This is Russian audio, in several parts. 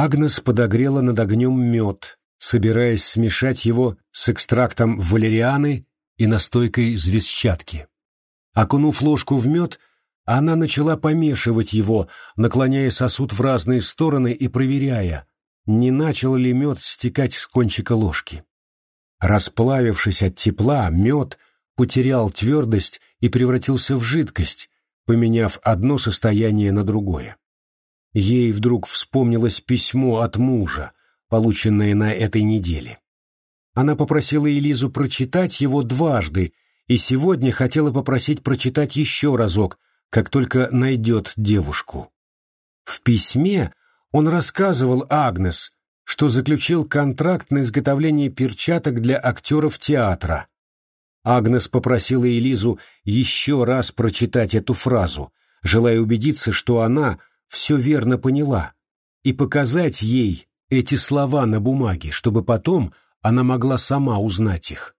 Агнес подогрела над огнем мед, собираясь смешать его с экстрактом валерианы и настойкой звездчатки. Окунув ложку в мед, она начала помешивать его, наклоняя сосуд в разные стороны и проверяя, не начал ли мед стекать с кончика ложки. Расплавившись от тепла, мед потерял твердость и превратился в жидкость, поменяв одно состояние на другое. Ей вдруг вспомнилось письмо от мужа, полученное на этой неделе. Она попросила Элизу прочитать его дважды и сегодня хотела попросить прочитать еще разок, как только найдет девушку. В письме он рассказывал Агнес, что заключил контракт на изготовление перчаток для актеров театра. Агнес попросила Элизу еще раз прочитать эту фразу, желая убедиться, что она все верно поняла, и показать ей эти слова на бумаге, чтобы потом она могла сама узнать их.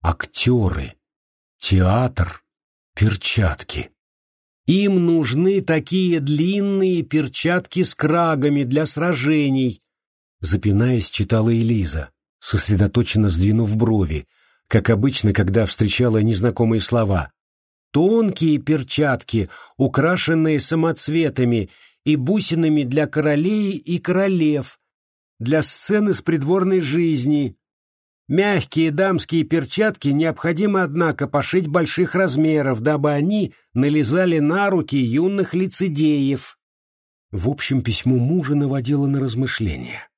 Актеры, театр, перчатки. Им нужны такие длинные перчатки с крагами для сражений, запинаясь, читала Элиза, сосредоточенно сдвинув брови, как обычно, когда встречала незнакомые слова. Тонкие перчатки, украшенные самоцветами и бусинами для королей и королев, для сцены с придворной жизни. Мягкие дамские перчатки необходимо, однако, пошить больших размеров, дабы они налезали на руки юных лицедеев. В общем, письмо мужа наводило на размышления.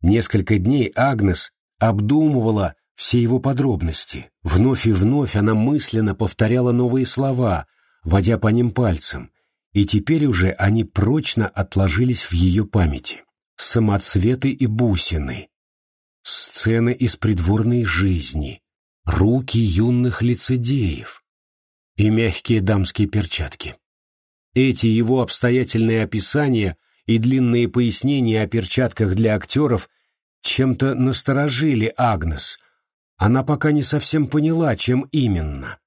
Несколько дней Агнес обдумывала все его подробности. Вновь и вновь она мысленно повторяла новые слова, водя по ним пальцем, и теперь уже они прочно отложились в ее памяти самоцветы и бусины, сцены из придворной жизни, руки юных лицедеев и мягкие дамские перчатки. Эти его обстоятельные описания и длинные пояснения о перчатках для актеров чем-то насторожили Агнес. Она пока не совсем поняла, чем именно.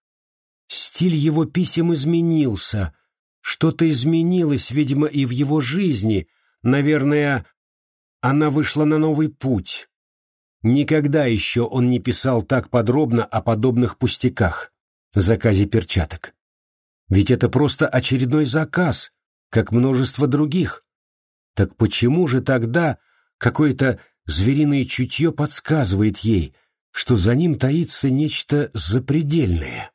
Стиль его писем изменился, что-то изменилось, видимо, и в его жизни, наверное, она вышла на новый путь. Никогда еще он не писал так подробно о подобных пустяках, заказе перчаток. Ведь это просто очередной заказ, как множество других. Так почему же тогда какое-то звериное чутье подсказывает ей, что за ним таится нечто запредельное?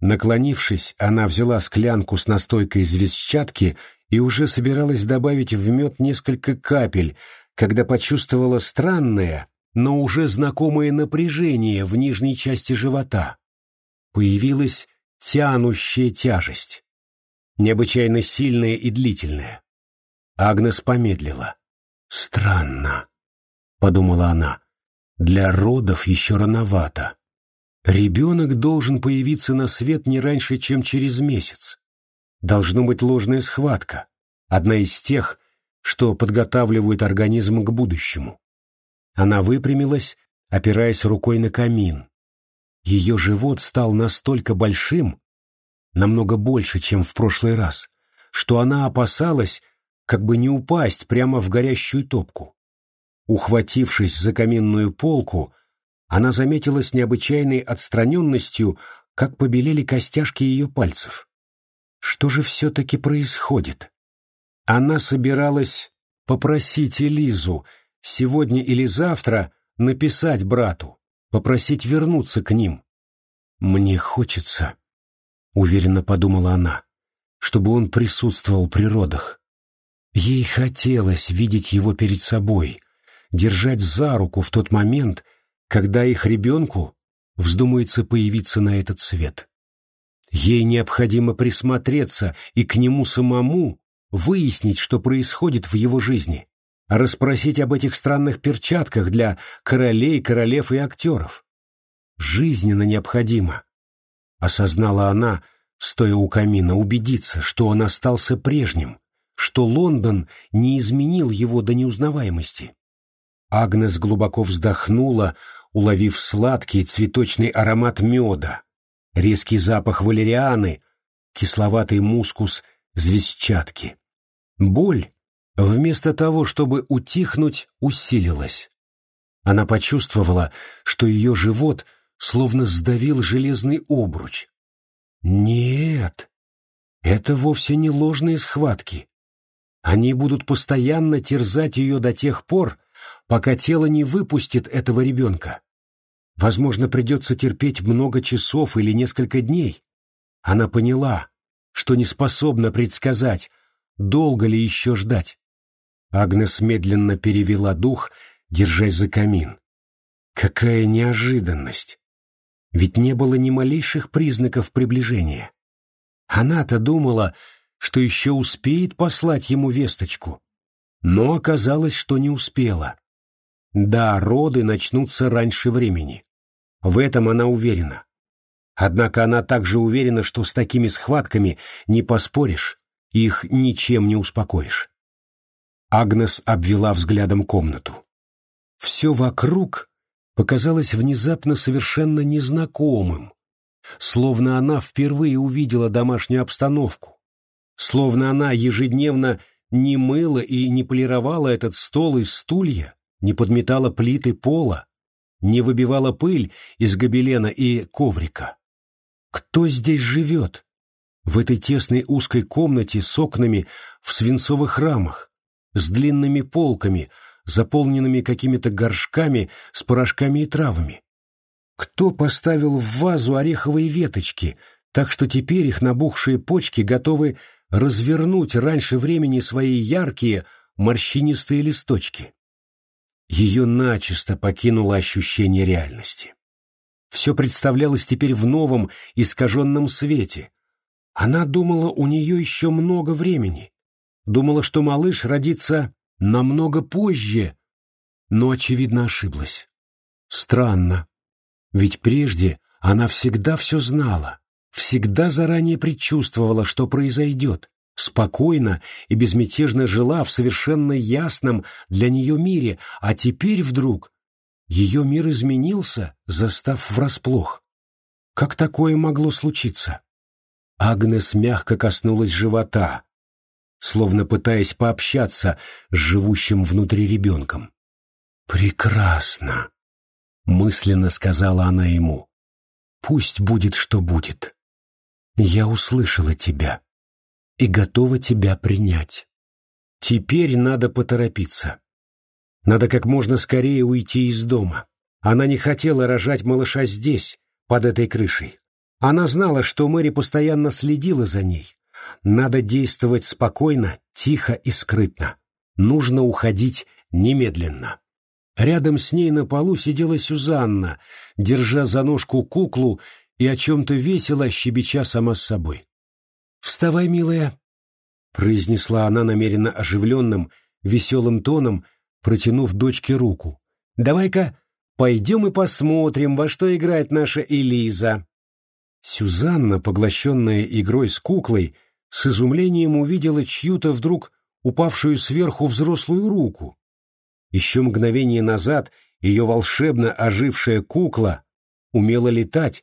Наклонившись, она взяла склянку с настойкой звездчатки и уже собиралась добавить в мед несколько капель, когда почувствовала странное, но уже знакомое напряжение в нижней части живота. Появилась тянущая тяжесть, необычайно сильная и длительная. Агнес помедлила. «Странно», — подумала она, — «для родов еще рановато. Ребенок должен появиться на свет не раньше, чем через месяц. Должна быть ложная схватка, одна из тех, что подготавливают организм к будущему. Она выпрямилась, опираясь рукой на камин. Ее живот стал настолько большим, намного больше, чем в прошлый раз, что она опасалась, как бы не упасть прямо в горящую топку. Ухватившись за каминную полку, она заметила с необычайной отстраненностью, как побелели костяшки ее пальцев. Что же все-таки происходит? Она собиралась попросить Элизу сегодня или завтра написать брату, попросить вернуться к ним. «Мне хочется», — уверенно подумала она, — «чтобы он присутствовал при родах». Ей хотелось видеть его перед собой, держать за руку в тот момент, когда их ребенку вздумается появиться на этот свет. Ей необходимо присмотреться и к нему самому выяснить, что происходит в его жизни, расспросить об этих странных перчатках для королей, королев и актеров. Жизненно необходимо, осознала она, стоя у камина, убедиться, что он остался прежним, что Лондон не изменил его до неузнаваемости. Агнес глубоко вздохнула, уловив сладкий цветочный аромат меда, резкий запах валерианы, кисловатый мускус звездчатки. Боль, вместо того, чтобы утихнуть, усилилась. Она почувствовала, что ее живот словно сдавил железный обруч. Нет, это вовсе не ложные схватки. Они будут постоянно терзать ее до тех пор, пока тело не выпустит этого ребенка. Возможно, придется терпеть много часов или несколько дней. Она поняла, что не способна предсказать, долго ли еще ждать. Агнес медленно перевела дух, держась за камин. Какая неожиданность! Ведь не было ни малейших признаков приближения. Она-то думала, что еще успеет послать ему весточку. Но оказалось, что не успела. Да, роды начнутся раньше времени. В этом она уверена. Однако она также уверена, что с такими схватками не поспоришь, их ничем не успокоишь. Агнес обвела взглядом комнату. Все вокруг показалось внезапно совершенно незнакомым, словно она впервые увидела домашнюю обстановку, словно она ежедневно не мыла и не полировала этот стол и стулья, не подметала плиты пола, не выбивала пыль из гобелена и коврика. Кто здесь живет? В этой тесной узкой комнате с окнами в свинцовых рамах, с длинными полками, заполненными какими-то горшками с порошками и травами. Кто поставил в вазу ореховые веточки, так что теперь их набухшие почки готовы развернуть раньше времени свои яркие морщинистые листочки? Ее начисто покинуло ощущение реальности. Все представлялось теперь в новом, искаженном свете. Она думала, у нее еще много времени, Думала, что малыш родится намного позже, но, очевидно, ошиблась. Странно. Ведь прежде она всегда все знала, всегда заранее предчувствовала, что произойдет, спокойно и безмятежно жила в совершенно ясном для нее мире, а теперь вдруг ее мир изменился, застав врасплох. Как такое могло случиться? Агнес мягко коснулась живота, словно пытаясь пообщаться с живущим внутри ребенком. «Прекрасно!» — мысленно сказала она ему. «Пусть будет, что будет. Я услышала тебя и готова тебя принять. Теперь надо поторопиться. Надо как можно скорее уйти из дома. Она не хотела рожать малыша здесь, под этой крышей. Она знала, что Мэри постоянно следила за ней, надо действовать спокойно, тихо и скрытно. Нужно уходить немедленно. Рядом с ней на полу сидела Сюзанна, держа за ножку куклу и о чем-то весело щебеча сама с собой. «Вставай, милая», — произнесла она намеренно оживленным, веселым тоном, протянув дочке руку. «Давай-ка пойдем и посмотрим, во что играет наша Элиза». Сюзанна, поглощенная игрой с куклой, с изумлением увидела чью-то вдруг упавшую сверху взрослую руку. Еще мгновение назад ее волшебно ожившая кукла умела летать,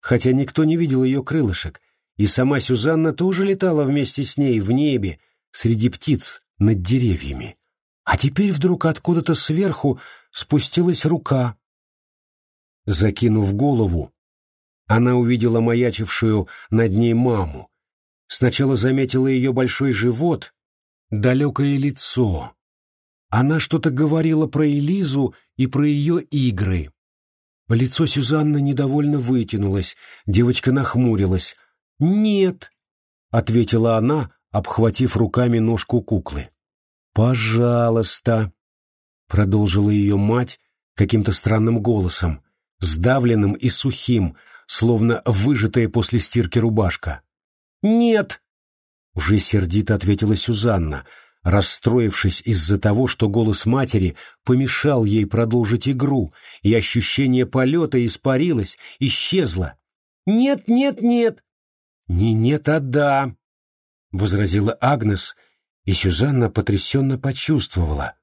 хотя никто не видел ее крылышек, и сама Сюзанна тоже летала вместе с ней в небе, среди птиц, над деревьями. А теперь вдруг откуда-то сверху спустилась рука. Закинув голову, она увидела маячившую над ней маму, Сначала заметила ее большой живот, далекое лицо. Она что-то говорила про Элизу и про ее игры. Лицо Сюзанны недовольно вытянулось, девочка нахмурилась. «Нет», — ответила она, обхватив руками ножку куклы. «Пожалуйста», — продолжила ее мать каким-то странным голосом, сдавленным и сухим, словно выжатая после стирки рубашка. «Нет!» — уже сердито ответила Сюзанна, расстроившись из-за того, что голос матери помешал ей продолжить игру, и ощущение полета испарилось, исчезло. «Нет, нет, нет!» «Не нет, а да!» — возразила Агнес, и Сюзанна потрясенно почувствовала,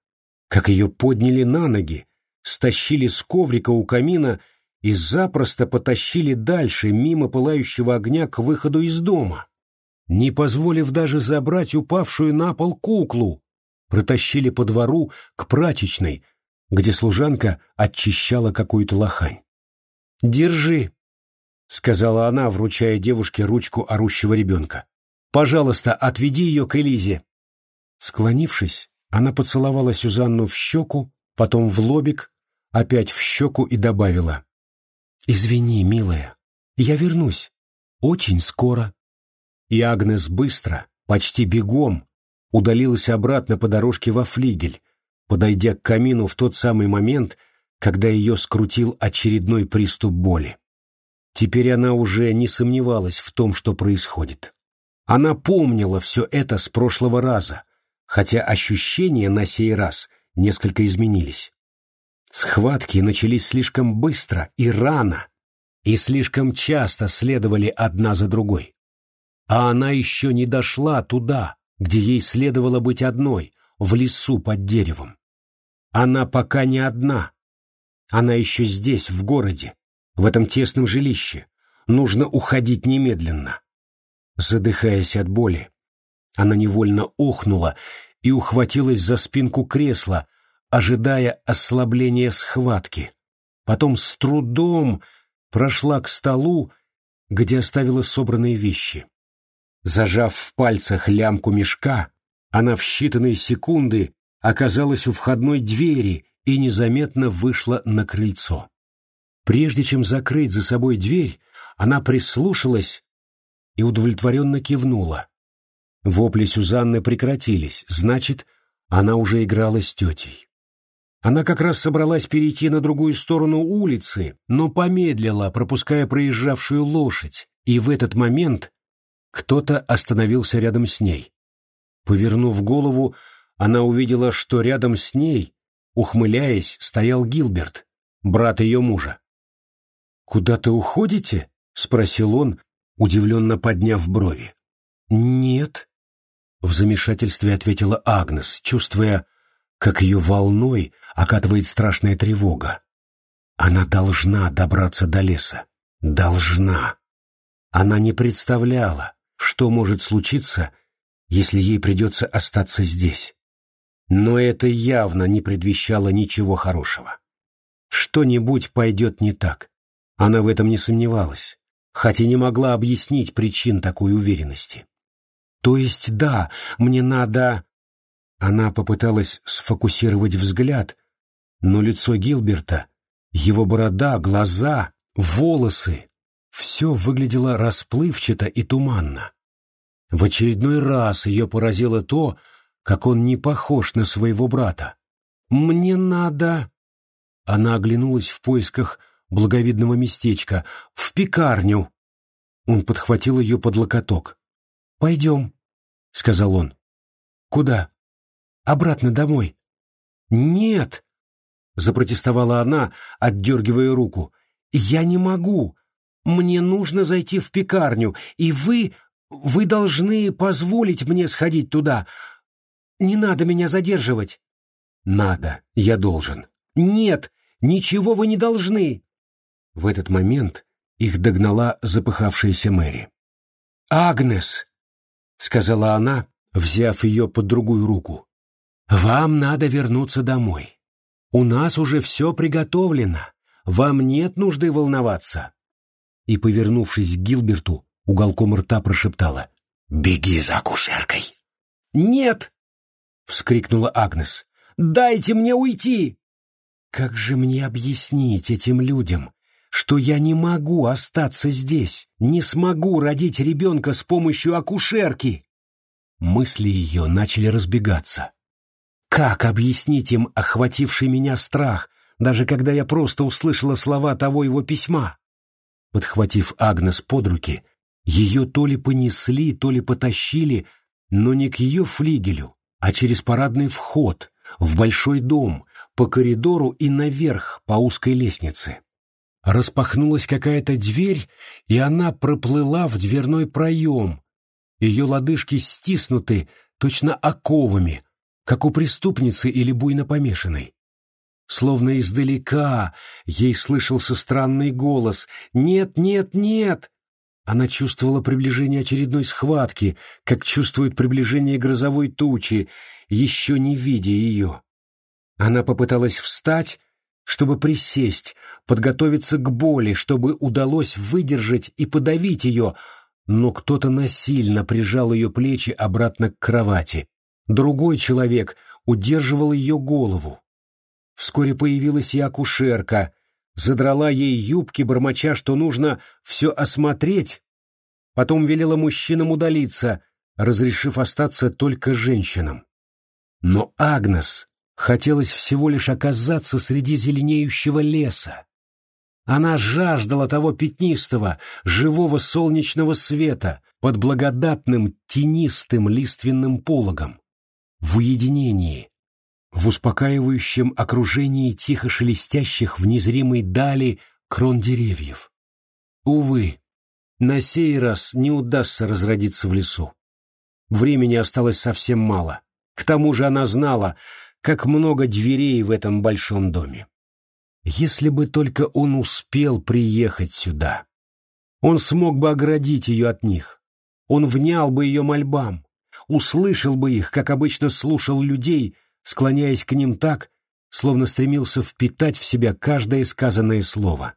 как ее подняли на ноги, стащили с коврика у камина и запросто потащили дальше, мимо пылающего огня, к выходу из дома, не позволив даже забрать упавшую на пол куклу. протащили по двору к прачечной, где служанка очищала какую-то лохань. «Держи», — сказала она, вручая девушке ручку орущего ребенка. «Пожалуйста, отведи ее к Элизе». Склонившись, она поцеловала Сюзанну в щеку, потом в лобик, опять в щеку и добавила. «Извини, милая, я вернусь. Очень скоро». И Агнес быстро, почти бегом, удалилась обратно по дорожке во флигель, подойдя к камину в тот самый момент, когда ее скрутил очередной приступ боли. Теперь она уже не сомневалась в том, что происходит. Она помнила все это с прошлого раза, хотя ощущения на сей раз несколько изменились. Схватки начались слишком быстро и рано, и слишком часто следовали одна за другой. А она еще не дошла туда, где ей следовало быть одной, в лесу под деревом. Она пока не одна. Она еще здесь, в городе, в этом тесном жилище. Нужно уходить немедленно. Задыхаясь от боли, она невольно охнула и ухватилась за спинку кресла, ожидая ослабления схватки. Потом с трудом прошла к столу, где оставила собранные вещи. Зажав в пальцах лямку мешка, она в считанные секунды оказалась у входной двери и незаметно вышла на крыльцо. Прежде чем закрыть за собой дверь, она прислушалась и удовлетворенно кивнула. Вопли Сюзанны прекратились, значит, она уже играла с тетей. Она как раз собралась перейти на другую сторону улицы, но помедлила, пропуская проезжавшую лошадь, и в этот момент кто-то остановился рядом с ней. Повернув голову, она увидела, что рядом с ней, ухмыляясь, стоял Гилберт, брат ее мужа. «Куда-то уходите?» — спросил он, удивленно подняв брови. «Нет», — в замешательстве ответила Агнес, чувствуя, как ее волной окатывает страшная тревога. Она должна добраться до леса. Должна. Она не представляла, что может случиться, если ей придется остаться здесь. Но это явно не предвещало ничего хорошего. Что-нибудь пойдет не так. Она в этом не сомневалась, хотя не могла объяснить причин такой уверенности. То есть да, мне надо... Она попыталась сфокусировать взгляд, но лицо Гилберта, его борода, глаза, волосы — все выглядело расплывчато и туманно. В очередной раз ее поразило то, как он не похож на своего брата. «Мне надо...» Она оглянулась в поисках благовидного местечка, в пекарню. Он подхватил ее под локоток. «Пойдем», — сказал он. «Куда?» «Обратно домой». «Нет», — запротестовала она, отдергивая руку. «Я не могу. Мне нужно зайти в пекарню, и вы... Вы должны позволить мне сходить туда. Не надо меня задерживать». «Надо. Я должен». «Нет, ничего вы не должны». В этот момент их догнала запыхавшаяся Мэри. «Агнес!» — сказала она, взяв ее под другую руку. «Вам надо вернуться домой. У нас уже все приготовлено. Вам нет нужды волноваться». И, повернувшись к Гилберту, уголком рта прошептала. «Беги за акушеркой!» «Нет!» — вскрикнула Агнес. «Дайте мне уйти!» «Как же мне объяснить этим людям, что я не могу остаться здесь, не смогу родить ребенка с помощью акушерки. Мысли ее начали разбегаться. Как объяснить им охвативший меня страх, даже когда я просто услышала слова того его письма? Подхватив Агнес под руки, ее то ли понесли, то ли потащили, но не к ее флигелю, а через парадный вход, в большой дом, по коридору и наверх по узкой лестнице распахнулась какая-то дверь, и она проплыла в дверной проем. Ее лодыжки стиснуты точно оковами, как у преступницы или буйно помешанной. Словно издалека ей слышался странный голос «Нет, нет, нет!» Она чувствовала приближение очередной схватки, как чувствует приближение грозовой тучи, еще не видя ее. Она попыталась встать, чтобы присесть, подготовиться к боли, чтобы удалось выдержать и подавить ее, но кто-то насильно прижал ее плечи обратно к кровати. Другой человек удерживал ее голову. Вскоре появилась и акушерка, задрала ей юбки, бормоча, что нужно все осмотреть, потом велела мужчинам удалиться, разрешив остаться только женщинам. Но Агнес хотелось всего лишь оказаться среди зеленеющего леса. Она жаждала того пятнистого, живого солнечного света под благодатным тенистым лиственным пологом. В уединении, в успокаивающем окружении тихо шелестящих в незримой дали крон деревьев. Увы, на сей раз не удастся разродиться в лесу. Времени осталось совсем мало. К тому же она знала, как много дверей в этом большом доме. Если бы только он успел приехать сюда, он смог бы оградить ее от них. Он внял бы ее мольбам, услышал бы их, как обычно слушал людей, склоняясь к ним так, словно стремился впитать в себя каждое сказанное слово.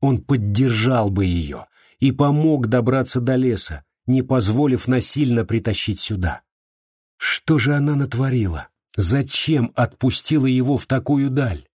Он поддержал бы ее и помог добраться до леса, не позволив насильно притащить сюда. Что же она натворила? Зачем отпустила его в такую даль?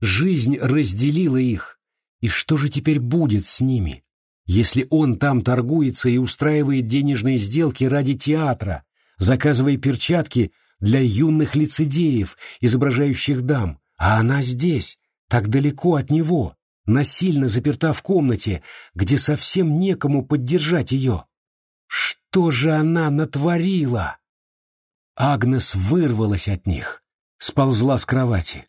Жизнь разделила их, и что же теперь будет с ними, если он там торгуется и устраивает денежные сделки ради театра, заказывая перчатки для юных лицедеев, изображающих дам, а она здесь, так далеко от него, насильно заперта в комнате, где совсем некому поддержать ее. Что же она натворила? Агнес вырвалась от них, сползла с кровати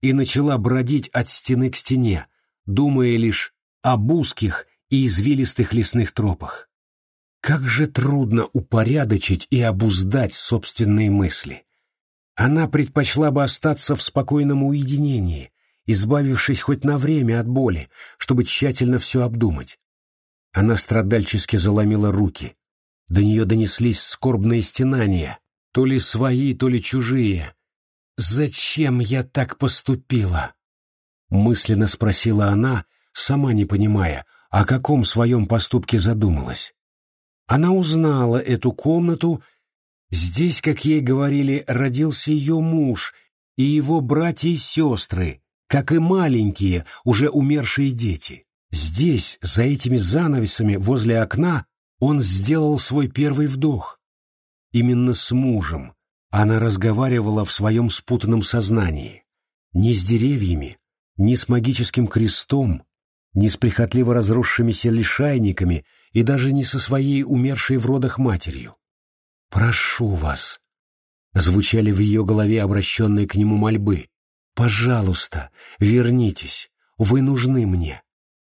и начала бродить от стены к стене, думая лишь об узких и извилистых лесных тропах. Как же трудно упорядочить и обуздать собственные мысли. Она предпочла бы остаться в спокойном уединении, избавившись хоть на время от боли, чтобы тщательно все обдумать. Она страдальчески заломила руки. До нее донеслись скорбные стенания, то ли свои, то ли чужие. «Зачем я так поступила?» Мысленно спросила она, сама не понимая, о каком своем поступке задумалась. Она узнала эту комнату. Здесь, как ей говорили, родился ее муж и его братья и сестры, как и маленькие, уже умершие дети. Здесь, за этими занавесами возле окна, он сделал свой первый вдох. Именно с мужем она разговаривала в своем спутанном сознании. Не с деревьями, не с магическим крестом, не с прихотливо разросшимися лишайниками и даже не со своей умершей в родах матерью. «Прошу вас», — звучали в ее голове обращенные к нему мольбы, «пожалуйста, вернитесь, вы нужны мне.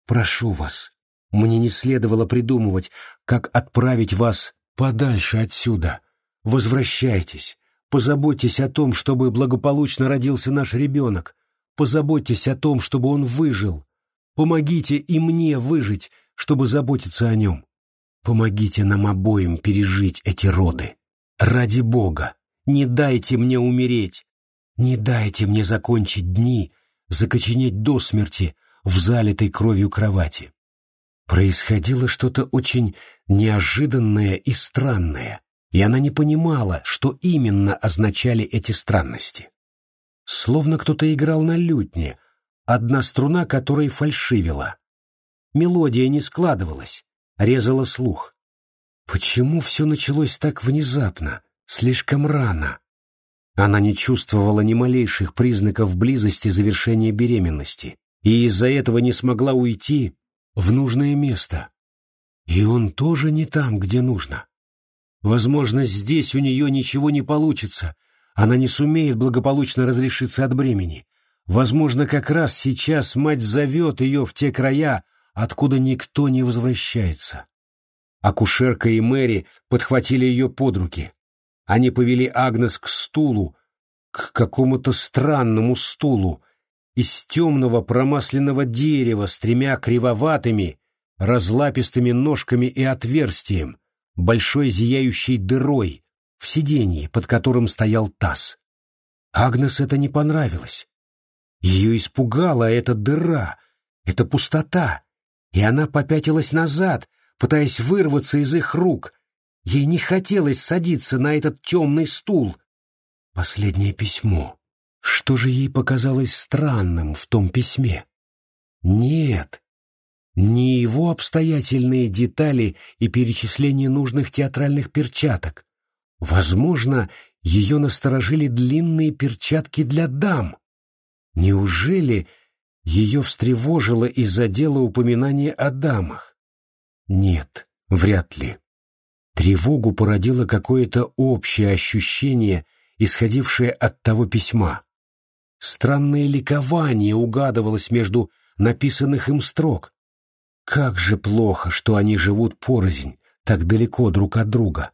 Прошу вас, мне не следовало придумывать, как отправить вас подальше отсюда. Возвращайтесь, позаботьтесь о том, чтобы благополучно родился наш ребенок, позаботьтесь о том, чтобы он выжил, Помогите и мне выжить, чтобы заботиться о нем. Помогите нам обоим пережить эти роды. Ради Бога, не дайте мне умереть. Не дайте мне закончить дни, закоченеть до смерти в залитой кровью кровати. Происходило что-то очень неожиданное и странное, и она не понимала, что именно означали эти странности. Словно кто-то играл на лютне — одна струна которой фальшивила. Мелодия не складывалась, резала слух. Почему все началось так внезапно, слишком рано? Она не чувствовала ни малейших признаков близости завершения беременности и из-за этого не смогла уйти в нужное место. И он тоже не там, где нужно. Возможно, здесь у нее ничего не получится, она не сумеет благополучно разрешиться от бремени, Возможно, как раз сейчас мать зовет ее в те края, откуда никто не возвращается. Акушерка и Мэри подхватили ее под руки. Они повели Агнес к стулу, к какому-то странному стулу, из темного промасленного дерева с тремя кривоватыми, разлапистыми ножками и отверстием, большой зияющей дырой, в сиденье, под которым стоял таз. Агнес это не понравилось. Ее испугала эта дыра, эта пустота, и она попятилась назад, пытаясь вырваться из их рук. Ей не хотелось садиться на этот темный стул. Последнее письмо. Что же ей показалось странным в том письме? Нет, не его обстоятельные детали и перечисление нужных театральных перчаток. Возможно, ее насторожили длинные перчатки для дам. Неужели ее встревожило из-за дела упоминание о дамах? Нет, вряд ли. Тревогу породило какое-то общее ощущение, исходившее от того письма. Странное ликование угадывалось между написанных им строк. Как же плохо, что они живут порознь, так далеко друг от друга.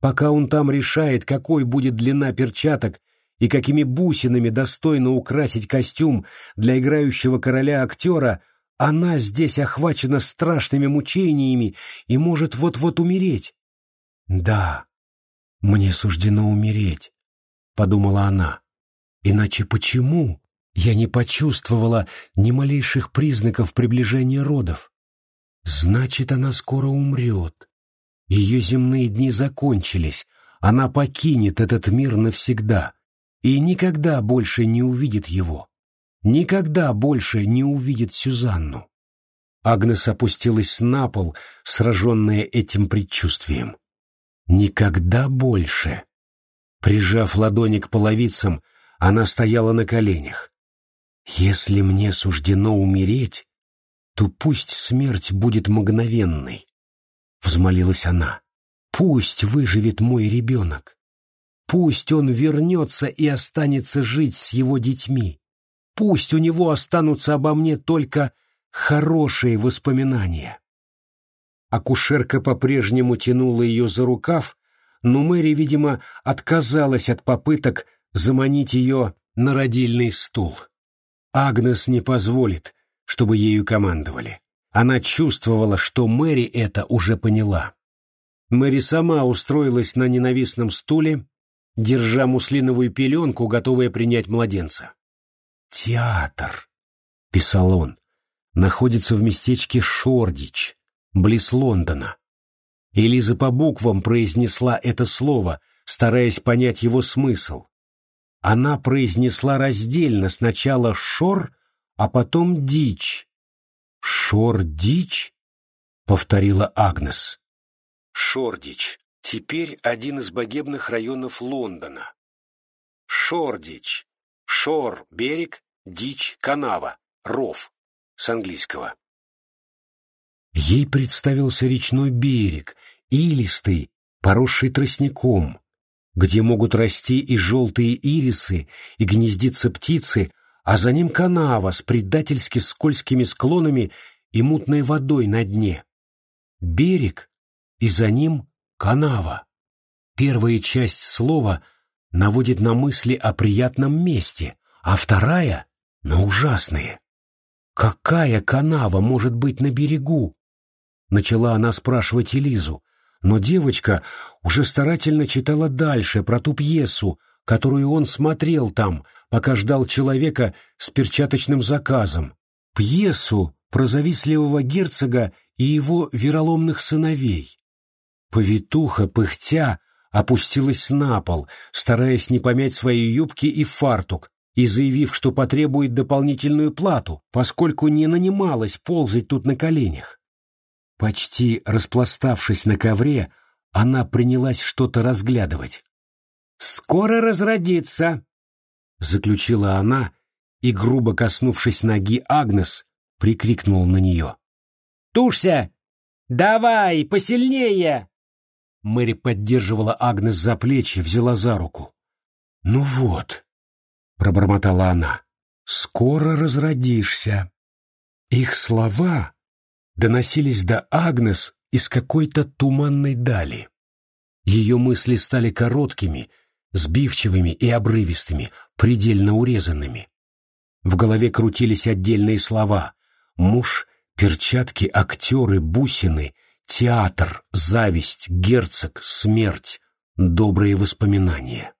Пока он там решает, какой будет длина перчаток и какими бусинами достойно украсить костюм для играющего короля актера, она здесь охвачена страшными мучениями и может вот-вот умереть. «Да, мне суждено умереть», — подумала она. «Иначе почему я не почувствовала ни малейших признаков приближения родов? Значит, она скоро умрет. Ее земные дни закончились, она покинет этот мир навсегда и никогда больше не увидит его. Никогда больше не увидит Сюзанну. Агнес опустилась на пол, сраженная этим предчувствием. Никогда больше. Прижав ладони к половицам, она стояла на коленях. «Если мне суждено умереть, то пусть смерть будет мгновенной», — взмолилась она. «Пусть выживет мой ребенок. Пусть он вернется и останется жить с его детьми. Пусть у него останутся обо мне только хорошие воспоминания». Акушерка по-прежнему тянула ее за рукав, но Мэри, видимо, отказалась от попыток заманить ее на родильный стул. Агнес не позволит, чтобы ею командовали. Она чувствовала, что Мэри это уже поняла. Мэри сама устроилась на ненавистном стуле, держа муслиновую пеленку, готовая принять младенца. «Театр», — писал он, — находится в местечке Шордич, близ Лондона. Элиза по буквам произнесла это слово, стараясь понять его смысл. Она произнесла раздельно сначала «шор», а потом «дичь». «Шор-дичь?» — повторила Агнес. «Шордич. Теперь один из богемных районов Лондона. Шордич. Шор — берег, дичь — канава, ров. С английского. Ей представился речной берег, илистый, поросший тростником, где могут расти и желтые ирисы, и гнездиться птицы, а за ним канава с предательски скользкими склонами и мутной водой на дне. Берег, и за ним канава. Первая часть слова наводит на мысли о приятном месте, а вторая — на ужасные. Какая канава может быть на берегу? Начала она спрашивать Элизу, но девочка уже старательно читала дальше про ту пьесу, которую он смотрел там, пока ждал человека с перчаточным заказом. Пьесу про завистливого герцога и его вероломных сыновей. Повитуха, пыхтя, опустилась на пол, стараясь не помять свои юбки и фартук, и заявив, что потребует дополнительную плату, поскольку не нанималась ползать тут на коленях. Почти распластавшись на ковре, она принялась что-то разглядывать. «Скоро разродится!» — заключила она, и, грубо коснувшись ноги Агнес, прикрикнул на нее. «Тушься! Давай, посильнее!» Мэри поддерживала Агнес за плечи, взяла за руку. «Ну вот», — пробормотала она, — «скоро разродишься». Их слова доносились до Агнес из какой-то туманной дали. Ее мысли стали короткими, сбивчивыми и обрывистыми, предельно урезанными. В голове крутились отдельные слова «муж», «перчатки», «актеры», «бусины», «театр», «зависть», «герцог», «смерть», добрые воспоминания.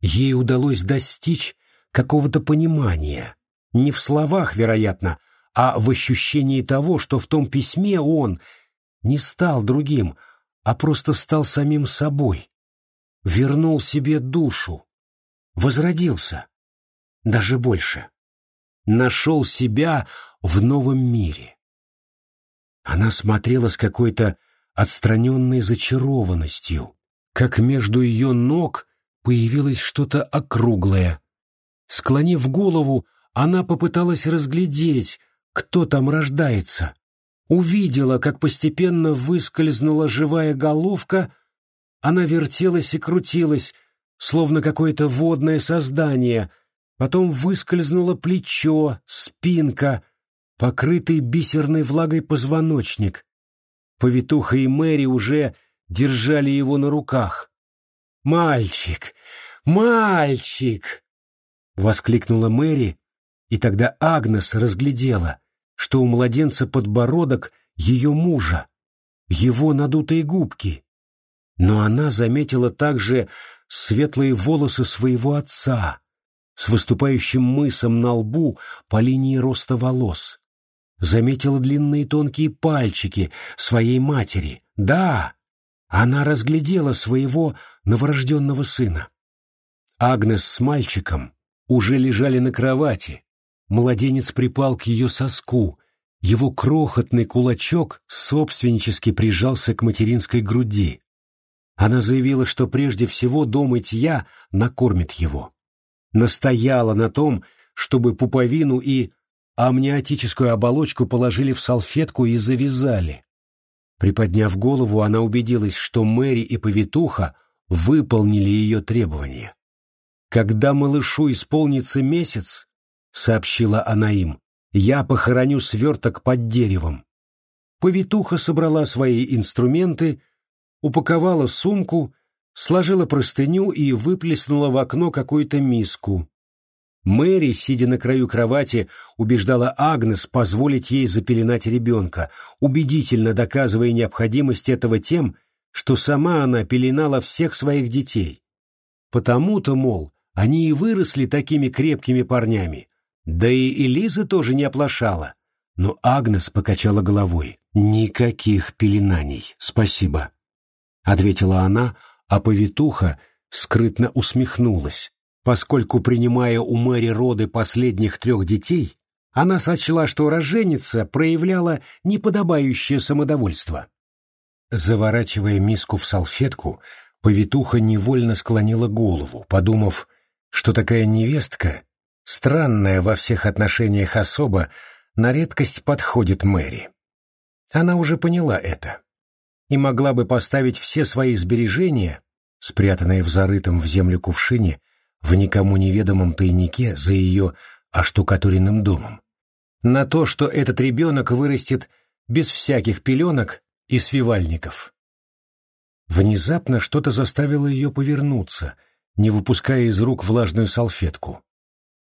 Ей удалось достичь какого-то понимания, не в словах, вероятно, а в ощущении того, что в том письме он не стал другим, а просто стал самим собой, вернул себе душу, возродился, даже больше, нашел себя в новом мире. Она смотрела с какой-то отстраненной зачарованностью, как между ее ног появилось что-то округлое. Склонив голову, она попыталась разглядеть, кто там рождается. Увидела, как постепенно выскользнула живая головка, она вертелась и крутилась, словно какое-то водное создание, потом выскользнуло плечо, спинка, покрытый бисерной влагой позвоночник. Повитуха и Мэри уже держали его на руках. «Мальчик! Мальчик!» — воскликнула Мэри, и тогда Агнес разглядела, что у младенца подбородок ее мужа, его надутые губки. Но она заметила также светлые волосы своего отца с выступающим мысом на лбу по линии роста волос. Заметила длинные тонкие пальчики своей матери. Да, она разглядела своего новорожденного сына. Агнес с мальчиком уже лежали на кровати. Младенец припал к ее соску, его крохотный кулачок собственнически прижался к материнской груди. Она заявила, что прежде всего до мытья накормит его. Настояла на том, чтобы пуповину и амниотическую оболочку положили в салфетку и завязали. Приподняв голову, она убедилась, что Мэри и повитуха выполнили ее требования. «Когда малышу исполнится месяц, — сообщила она им, — я похороню сверток под деревом». Повитуха собрала свои инструменты, упаковала сумку, сложила простыню и выплеснула в окно какую-то миску. Мэри, сидя на краю кровати, убеждала Агнес позволить ей запеленать ребенка, убедительно доказывая необходимость этого тем, что сама она пеленала всех своих детей. Потому-то, мол, они и выросли такими крепкими парнями. Да и Элиза тоже не оплошала. Но Агнес покачала головой. «Никаких пеленаний, спасибо», — ответила она, а повитуха скрытно усмехнулась, поскольку, принимая у Мэри роды последних трех детей, она сочла, что роженица проявляла неподобающее самодовольство. Заворачивая миску в салфетку, повитуха невольно склонила голову, подумав, что такая невестка, странная во всех отношениях особа, на редкость подходит Мэри. Она уже поняла это и могла бы поставить все свои сбережения, спрятанные в зарытом в землю кувшине, в никому неведомом тайнике за ее оштукатуренным домом, на то, что этот ребенок вырастет без всяких пеленок и свивальников. Внезапно что-то заставило ее повернуться — не выпуская из рук влажную салфетку.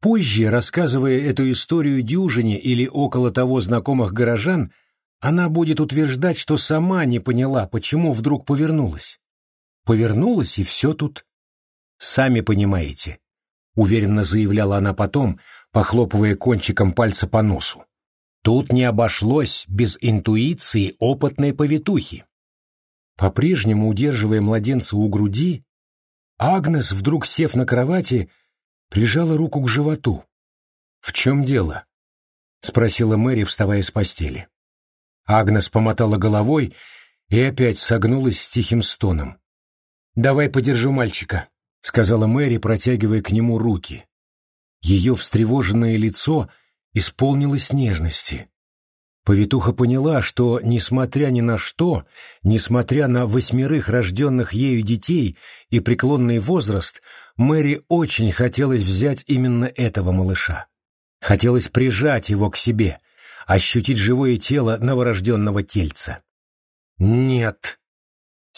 Позже, рассказывая эту историю дюжине или около того знакомых горожан, она будет утверждать, что сама не поняла, почему вдруг повернулась. Повернулась, и все тут. «Сами понимаете», — уверенно заявляла она потом, похлопывая кончиком пальца по носу. «Тут не обошлось без интуиции опытной повитухи». По-прежнему удерживая младенца у груди, Агнес, вдруг сев на кровати, прижала руку к животу. «В чем дело?» — спросила Мэри, вставая с постели. Агнес помотала головой и опять согнулась с тихим стоном. «Давай подержу мальчика», — сказала Мэри, протягивая к нему руки. Ее встревоженное лицо исполнилось нежности. Повитуха поняла, что, несмотря ни на что, несмотря на восьмерых рожденных ею детей и преклонный возраст, Мэри очень хотелось взять именно этого малыша. Хотелось прижать его к себе, ощутить живое тело новорожденного тельца. «Нет», —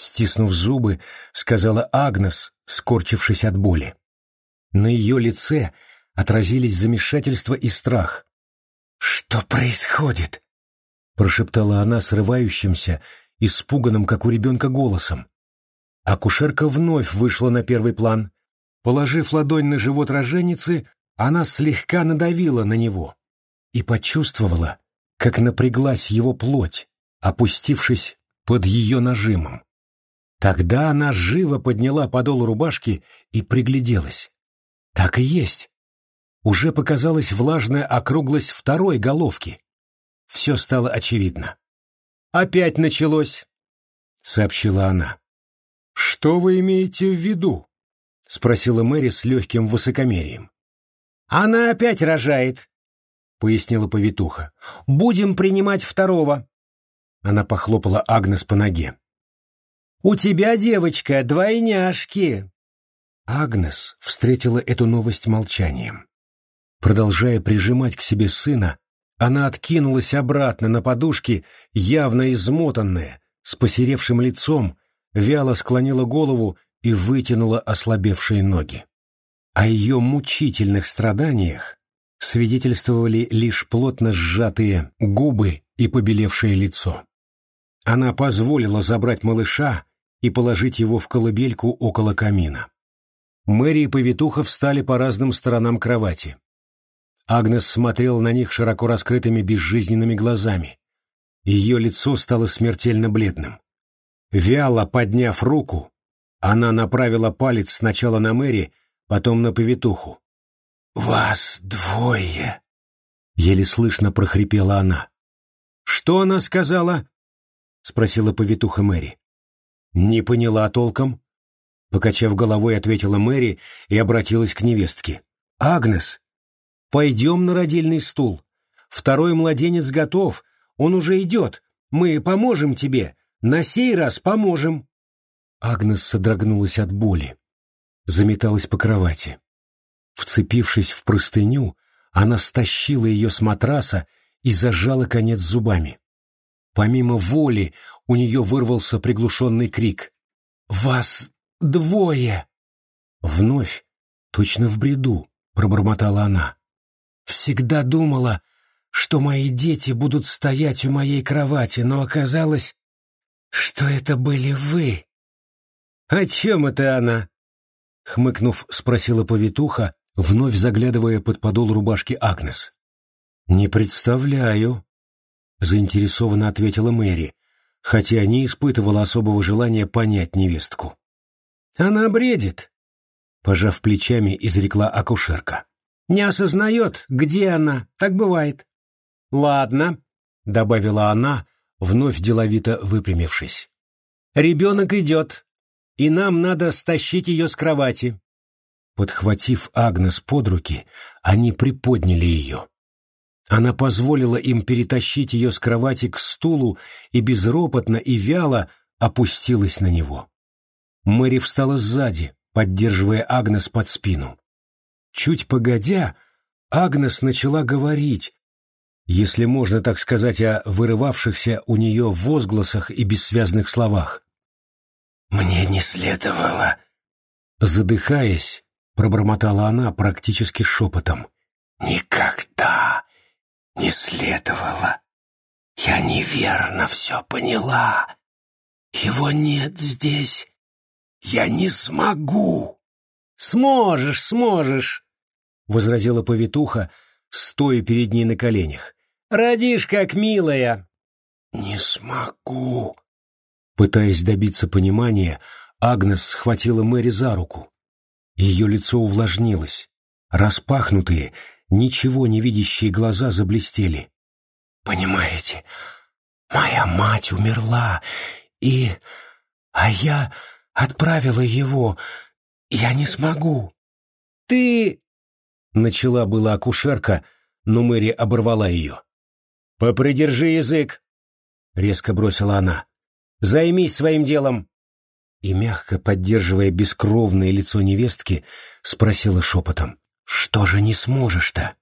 стиснув зубы, сказала Агнес, скорчившись от боли. На ее лице отразились замешательство и страх. «Что происходит?» прошептала она срывающимся, испуганным, как у ребенка, голосом. Акушерка вновь вышла на первый план. Положив ладонь на живот роженицы, она слегка надавила на него и почувствовала, как напряглась его плоть, опустившись под ее нажимом. Тогда она живо подняла подол рубашки и пригляделась. Так и есть. Уже показалась влажная округлость второй головки. Все стало очевидно. «Опять началось», — сообщила она. «Что вы имеете в виду?» — спросила Мэри с легким высокомерием. «Она опять рожает», — пояснила повитуха. «Будем принимать второго». Она похлопала Агнес по ноге. «У тебя, девочка, двойняшки!» Агнес встретила эту новость молчанием. Продолжая прижимать к себе сына, она откинулась обратно на подушки, явно измотанная, с посеревшим лицом, вяло склонила голову и вытянула ослабевшие ноги. О ее мучительных страданиях свидетельствовали лишь плотно сжатые губы и побелевшее лицо. Она позволила забрать малыша и положить его в колыбельку около камина. Мэри и повитуха встали по разным сторонам кровати. Агнес смотрел на них широко раскрытыми безжизненными глазами. Ее лицо стало смертельно бледным. Вяло подняв руку, она направила палец сначала на Мэри, потом на повитуху. «Вас двое!» — еле слышно прохрипела она. «Что она сказала?» — спросила повитуха Мэри. «Не поняла толком», — покачав головой, ответила Мэри и обратилась к невестке. «Агнес, пойдем на родильный стул. Второй младенец готов, он уже идет. Мы поможем тебе, на сей раз поможем». Агнес содрогнулась от боли, заметалась по кровати. Вцепившись в простыню, она стащила ее с матраса и зажала конец зубами. Помимо воли у нее вырвался приглушенный крик. «Вас двое!» Вновь, точно в бреду, пробормотала она. «Всегда думала, что мои дети будут стоять у моей кровати, но оказалось, что это были вы». «О чем это она?» — хмыкнув, спросила повитуха, вновь заглядывая под подол рубашки Агнес. «Не представляю», — заинтересованно ответила Мэри, хотя не испытывала особого желания понять невестку. «Она бредит», — пожав плечами, изрекла акушерка. «Не осознает, где она, так бывает». «Ладно», — добавила она, вновь деловито выпрямившись. «Ребенок идет, и нам надо стащить ее с кровати». Подхватив Агнес под руки, они приподняли ее. Она позволила им перетащить ее с кровати к стулу и безропотно и вяло опустилась на него. Мэри встала сзади, поддерживая Агнес под спину. Чуть погодя, Агнес начала говорить, если можно так сказать о вырывавшихся у нее возгласах и бессвязных словах. «Мне не следовало...» Задыхаясь, пробормотала она практически шепотом. «Никогда не следовало. Я неверно все поняла. Его нет здесь. Я не смогу. Сможешь, сможешь, возразила повитуха, стоя перед ней на коленях. Родишь, как милая. Не смогу. Пытаясь добиться понимания, Агнес схватила Мэри за руку. Ее лицо увлажнилось. Распахнутые, ничего не видящие глаза заблестели. «Понимаете, моя мать умерла, и... А я отправила его. Я не смогу». «Ты...» — начала была акушерка, но Мэри оборвала ее. «Попридержи язык!» — резко бросила она. «Займись своим делом!» И, мягко поддерживая бескровное лицо невестки, спросила шепотом. Что же не сможешь-то?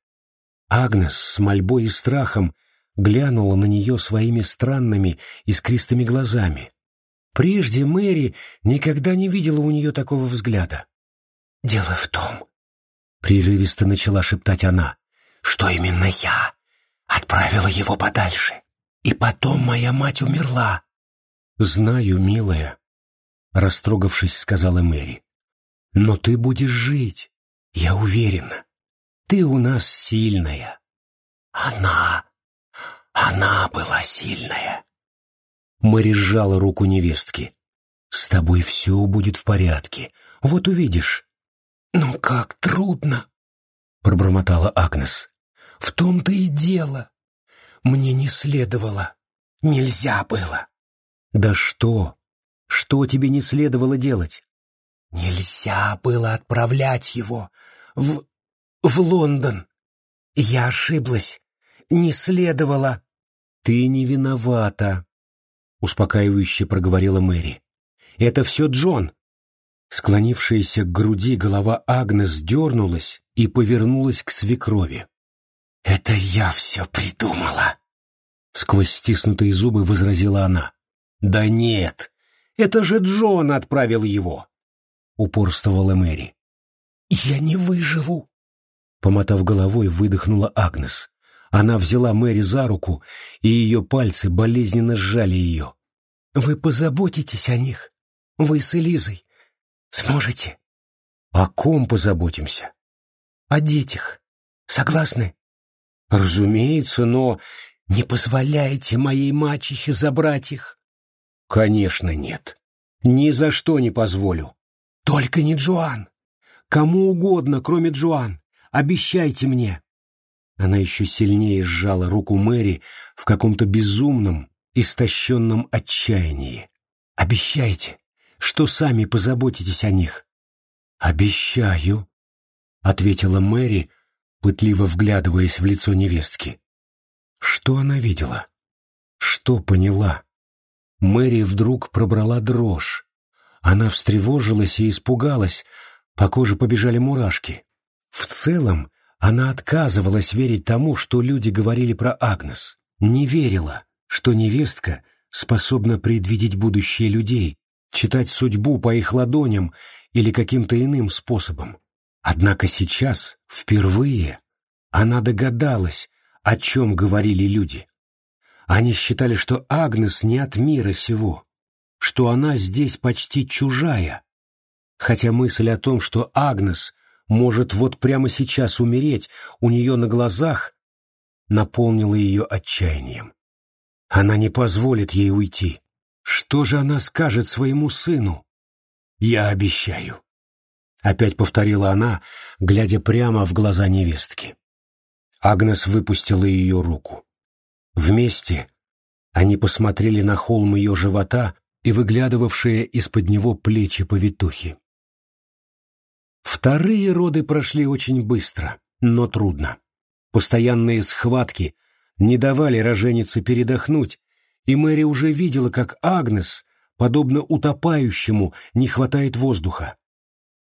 Агнес с мольбой и страхом глянула на нее своими странными искристыми глазами. Прежде Мэри никогда не видела у нее такого взгляда. «Дело в том», — прерывисто начала шептать она, — «что именно я отправила его подальше, и потом моя мать умерла». «Знаю, милая», — растрогавшись, сказала Мэри. «Но ты будешь жить, я уверена. Ты у нас сильная». «Она, она была сильная». Мэри сжала руку невестки. «С тобой все будет в порядке. Вот увидишь». «Ну как трудно», — пробормотала Агнес. «В том-то и дело. Мне не следовало. Нельзя было». «Да что? Что тебе не следовало делать?» «Нельзя было отправлять его в... в Лондон. Я ошиблась. Не следовало...» «Ты не виновата», — успокаивающе проговорила Мэри. «Это все Джон». Склонившаяся к груди голова Агнес дернулась и повернулась к свекрови. «Это я все придумала!» Сквозь стиснутые зубы возразила она. «Да нет, это же Джон отправил его!» Упорствовала Мэри. «Я не выживу!» Помотав головой, выдохнула Агнес. Она взяла Мэри за руку, и ее пальцы болезненно сжали ее. «Вы позаботитесь о них? Вы с Элизой? Сможете?» «О ком позаботимся?» «О детях. Согласны?» «Разумеется, но не позволяйте моей мачехе забрать их?» «Конечно нет. Ни за что не позволю». «Только не Джоан. Кому угодно, кроме Джоан. Обещайте мне». Она еще сильнее сжала руку Мэри в каком-то безумном, истощенном отчаянии. «Обещайте, что сами позаботитесь о них». «Обещаю», — ответила Мэри, пытливо вглядываясь в лицо невестки. Что она видела? Что поняла? Мэри вдруг пробрала дрожь. Она встревожилась и испугалась, по коже побежали мурашки. В целом, она отказывалась верить тому, что люди говорили про Агнес. Не верила, что невестка способна предвидеть будущее людей, читать судьбу по их ладоням или каким-то иным способом. Однако сейчас, впервые, она догадалась, о чем говорили люди. Они считали, что Агнес не от мира сего, что она здесь почти чужая. Хотя мысль о том, что Агнес может вот прямо сейчас умереть у нее на глазах, наполнила ее отчаянием. Она не позволит ей уйти. Что же она скажет своему сыну? Я обещаю. Опять повторила она, глядя прямо в глаза невестки. Агнес выпустила ее руку. Вместе они посмотрели на холм ее живота и выглядывавшие из-под него плечи повитухи. Вторые роды прошли очень быстро, но трудно. Постоянные схватки не давали роженице передохнуть, и Мэри уже видела, как Агнес, подобно утопающему, не хватает воздуха.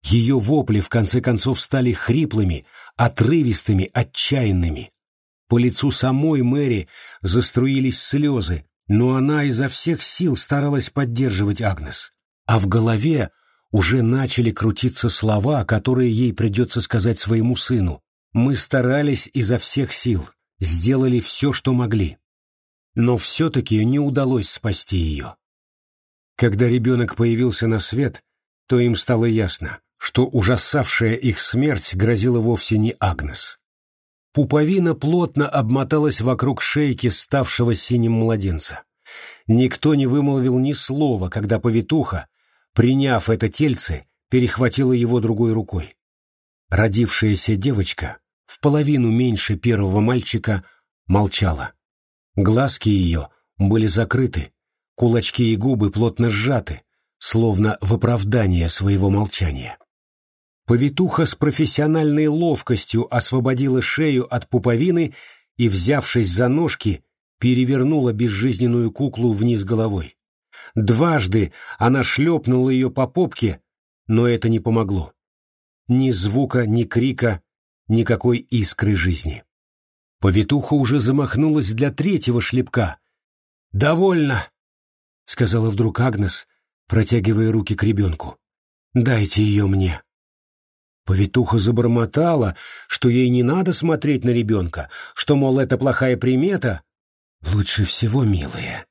Ее вопли в конце концов стали хриплыми, отрывистыми, отчаянными. По лицу самой Мэри заструились слезы, но она изо всех сил старалась поддерживать Агнес. А в голове уже начали крутиться слова, которые ей придется сказать своему сыну. Мы старались изо всех сил, сделали все, что могли. Но все-таки не удалось спасти ее. Когда ребенок появился на свет, то им стало ясно, что ужасавшая их смерть грозила вовсе не Агнес. Пуповина плотно обмоталась вокруг шейки ставшего синим младенца. Никто не вымолвил ни слова, когда повитуха, приняв это тельце, перехватила его другой рукой. Родившаяся девочка, в половину меньше первого мальчика, молчала. Глазки ее были закрыты, кулачки и губы плотно сжаты, словно в оправдание своего молчания. Повитуха с профессиональной ловкостью освободила шею от пуповины и, взявшись за ножки, перевернула безжизненную куклу вниз головой. Дважды она шлепнула ее по попке, но это не помогло. Ни звука, ни крика, никакой искры жизни. Повитуха уже замахнулась для третьего шлепка. «Довольно!» — сказала вдруг Агнес, протягивая руки к ребенку. «Дайте ее мне». Повитуха забормотала, что ей не надо смотреть на ребенка, что, мол, это плохая примета. «Лучше всего, милая,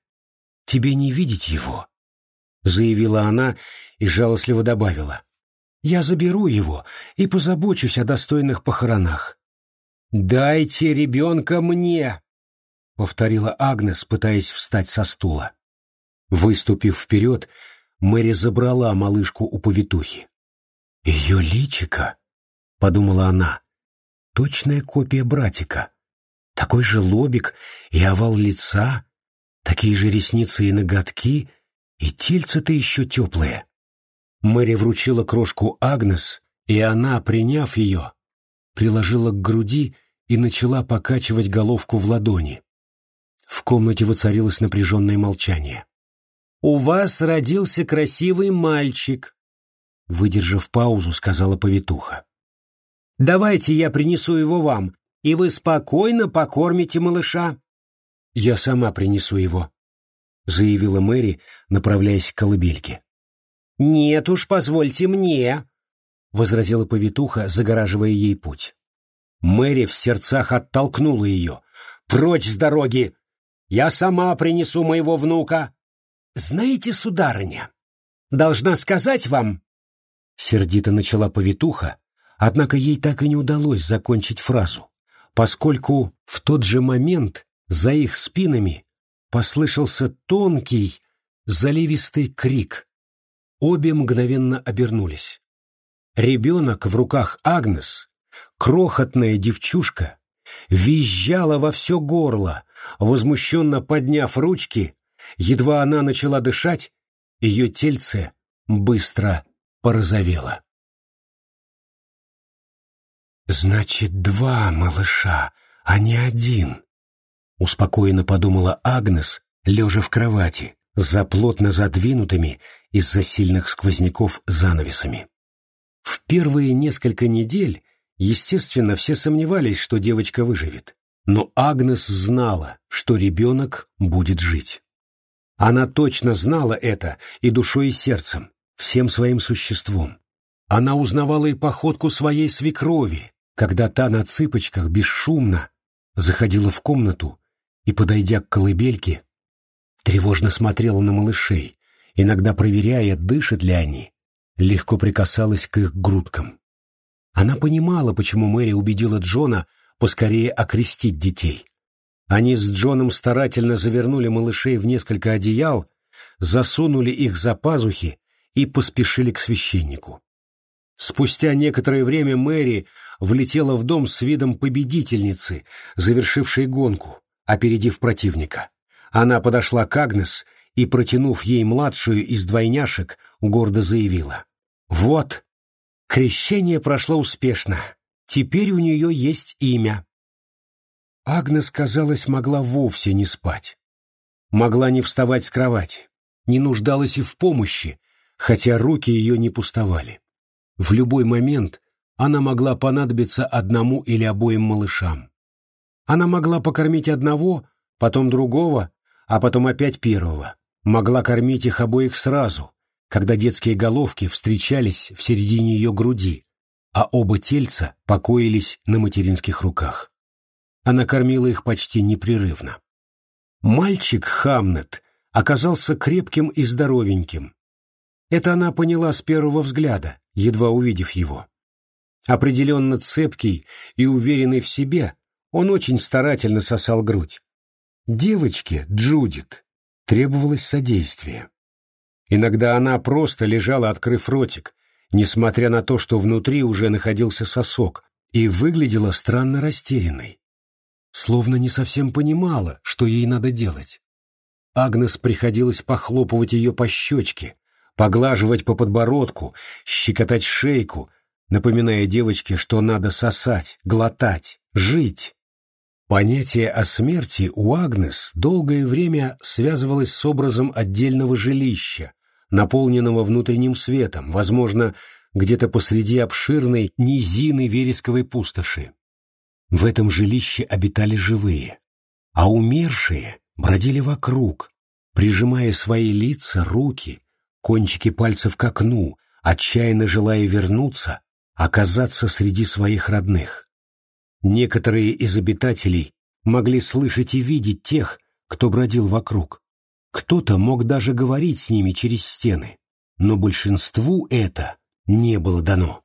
тебе не видеть его. — заявила она и жалостливо добавила. «Я заберу его и позабочусь о достойных похоронах». «Дайте ребенка мне!» — повторила Агнес, пытаясь встать со стула. Выступив вперед, Мэри забрала малышку у повитухи. «Ее личико», — подумала она, — «точная копия братика. Такой же лобик и овал лица, такие же ресницы и ноготки, и тельце-то еще теплое». Мэри вручила крошку Агнес, и она, приняв ее, приложила к груди и начала покачивать головку в ладони. В комнате воцарилось напряженное молчание. «У вас родился красивый мальчик», Выдержав паузу, сказала повитуха. «Давайте я принесу его вам, и вы спокойно покормите малыша». «Я сама принесу его», — заявила Мэри, направляясь к колыбельке. «Нет уж, позвольте мне», — возразила повитуха, загораживая ей путь. Мэри в сердцах оттолкнула ее. «Прочь с дороги! Я сама принесу моего внука!» «Знаете, сударыня, должна сказать вам, Сердито начала повитуха, однако ей так и не удалось закончить фразу, поскольку в тот же момент за их спинами послышался тонкий, заливистый крик. Обе мгновенно обернулись. Ребенок в руках Агнес, крохотная девчушка, визжала во все горло, возмущенно подняв ручки, едва она начала дышать, ее тельце быстро порозовела. «Значит, два малыша, а не один», — успокоенно подумала Агнес, лежа в кровати, за плотно задвинутыми из-за сильных сквозняков занавесами. В первые несколько недель, естественно, все сомневались, что девочка выживет, но Агнес знала, что ребенок будет жить. Она точно знала это и душой, и сердцем, всем своим существом. Она узнавала и походку своей свекрови, когда та на цыпочках бесшумно заходила в комнату и, подойдя к колыбельке, тревожно смотрела на малышей, иногда проверяя, дышат ли они, легко прикасалась к их грудкам. Она понимала, почему Мэри убедила Джона поскорее окрестить детей. Они с Джоном старательно завернули малышей в несколько одеял, засунули их за пазухи и поспешили к священнику. Спустя некоторое время Мэри влетела в дом с видом победительницы, завершившей гонку, опередив противника. Она подошла к Агнес и, протянув ей младшую из двойняшек, гордо заявила. «Вот, крещение прошло успешно. Теперь у нее есть имя». Агнес, казалось, могла вовсе не спать. Могла не вставать с кровати, не нуждалась и в помощи, хотя руки ее не пустовали. В любой момент она могла понадобиться одному или обоим малышам. Она могла покормить одного, потом другого, а потом опять первого. Могла кормить их обоих сразу, когда детские головки встречались в середине ее груди, а оба тельца покоились на материнских руках. Она кормила их почти непрерывно. Мальчик Хамнет оказался крепким и здоровеньким, это она поняла с первого взгляда, едва увидев его. Определенно цепкий и уверенный в себе, он очень старательно сосал грудь. Девочке, Джудит, требовалось содействие. Иногда она просто лежала, открыв ротик, несмотря на то, что внутри уже находился сосок, и выглядела странно растерянной. Словно не совсем понимала, что ей надо делать. Агнес приходилось похлопывать ее по щечке, поглаживать по подбородку, щекотать шейку, напоминая девочке, что надо сосать, глотать, жить. Понятие о смерти у Агнес долгое время связывалось с образом отдельного жилища, наполненного внутренним светом, возможно, где-то посреди обширной низины вересковой пустоши. В этом жилище обитали живые, а умершие бродили вокруг, прижимая свои лица, руки, кончики пальцев к окну, отчаянно желая вернуться, оказаться среди своих родных. Некоторые из обитателей могли слышать и видеть тех, кто бродил вокруг. Кто-то мог даже говорить с ними через стены, но большинству это не было дано.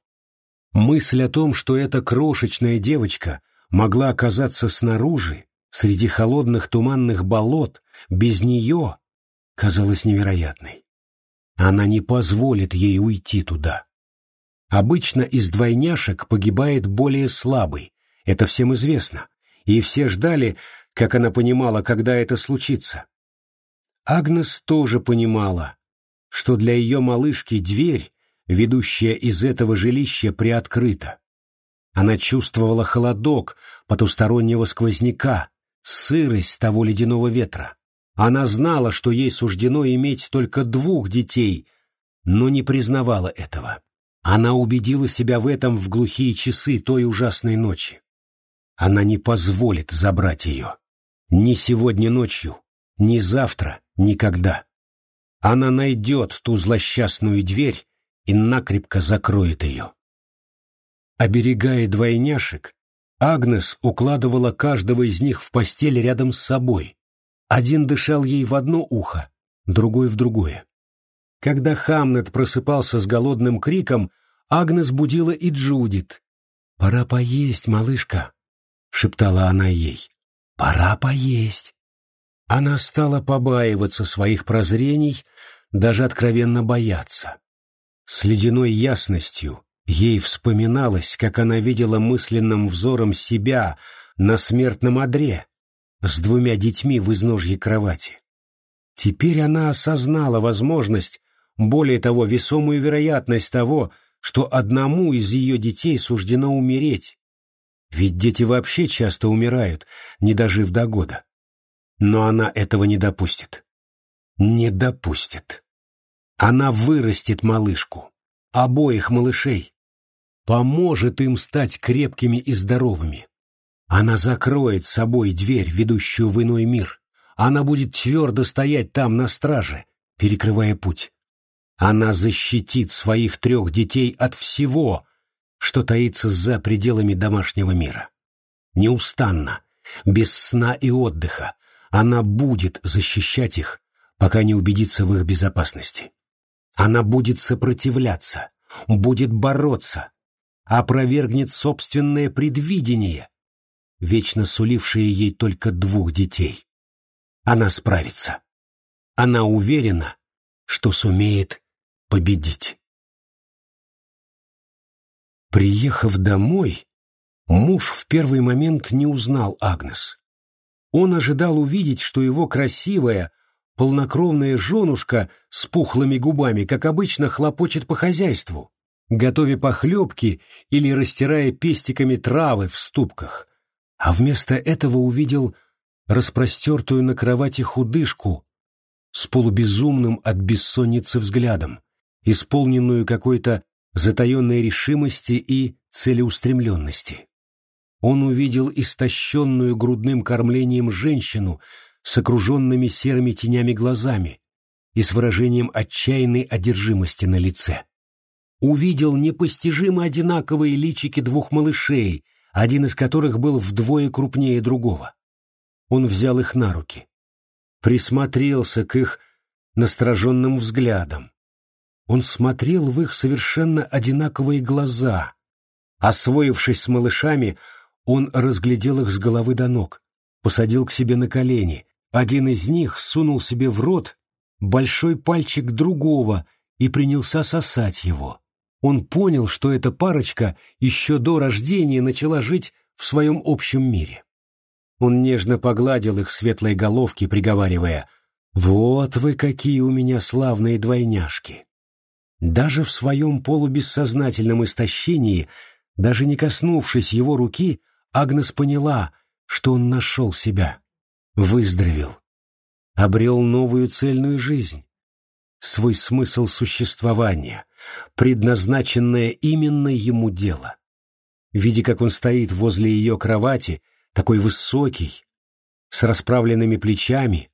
Мысль о том, что эта крошечная девочка могла оказаться снаружи, среди холодных туманных болот, без нее, казалась невероятной. Она не позволит ей уйти туда. Обычно из двойняшек погибает более слабый, это всем известно, и все ждали, как она понимала, когда это случится. Агнес тоже понимала, что для ее малышки дверь, ведущая из этого жилища, приоткрыта. Она чувствовала холодок потустороннего сквозняка, сырость того ледяного ветра. Она знала, что ей суждено иметь только двух детей, но не признавала этого. Она убедила себя в этом в глухие часы той ужасной ночи. Она не позволит забрать ее. Ни сегодня ночью, ни завтра, никогда. Она найдет ту злосчастную дверь и накрепко закроет ее. Оберегая двойняшек, Агнес укладывала каждого из них в постель рядом с собой. Один дышал ей в одно ухо, другой в другое. Когда Хамнет просыпался с голодным криком, Агнес будила и Джудит. «Пора поесть, малышка», — шептала она ей. Пора поесть. Она стала побаиваться своих прозрений, даже откровенно бояться. С ледяной ясностью ей вспоминалось, как она видела мысленным взором себя на смертном одре с двумя детьми в изножье кровати. Теперь она осознала возможность, более того, весомую вероятность того, что одному из ее детей суждено умереть, ведь дети вообще часто умирают, не дожив до года. Но она этого не допустит. Не допустит. Она вырастет малышку, обоих малышей, поможет им стать крепкими и здоровыми. Она закроет собой дверь, ведущую в иной мир. Она будет твердо стоять там на страже, перекрывая путь. Она защитит своих трех детей от всего, что таится за пределами домашнего мира. Неустанно, без сна и отдыха, она будет защищать их, пока не убедится в их безопасности. Она будет сопротивляться, будет бороться, опровергнет собственное предвидение, вечно сулившее ей только двух детей. Она справится. Она уверена, что сумеет победить. Приехав домой, муж в первый момент не узнал Агнес. Он ожидал увидеть, что его красивая, полнокровная женушка с пухлыми губами, как обычно, хлопочет по хозяйству, готовя похлебки или растирая пестиками травы в ступках, а вместо этого увидел распростертую на кровати худышку с полубезумным от бессонницы взглядом, исполненную какой-то затаенной решимости и целеустремленности. Он увидел истощенную грудным кормлением женщину с окруженными серыми тенями глазами и с выражением отчаянной одержимости на лице. Увидел непостижимо одинаковые личики двух малышей, один из которых был вдвое крупнее другого. Он взял их на руки, присмотрелся к их настороженным взглядам, он смотрел в их совершенно одинаковые глаза. Освоившись с малышами, он разглядел их с головы до ног, посадил к себе на колени. Один из них сунул себе в рот большой пальчик другого и принялся сосать его. Он понял, что эта парочка еще до рождения начала жить в своем общем мире. Он нежно погладил их светлой головки, приговаривая «Вот вы какие у меня славные двойняшки!» Даже в своем полубессознательном истощении, даже не коснувшись его руки, Агнес поняла, что он нашел себя, выздоровел, обрел новую цельную жизнь, свой смысл существования, предназначенное именно ему дело. Видя, как он стоит возле ее кровати, такой высокий, с расправленными плечами,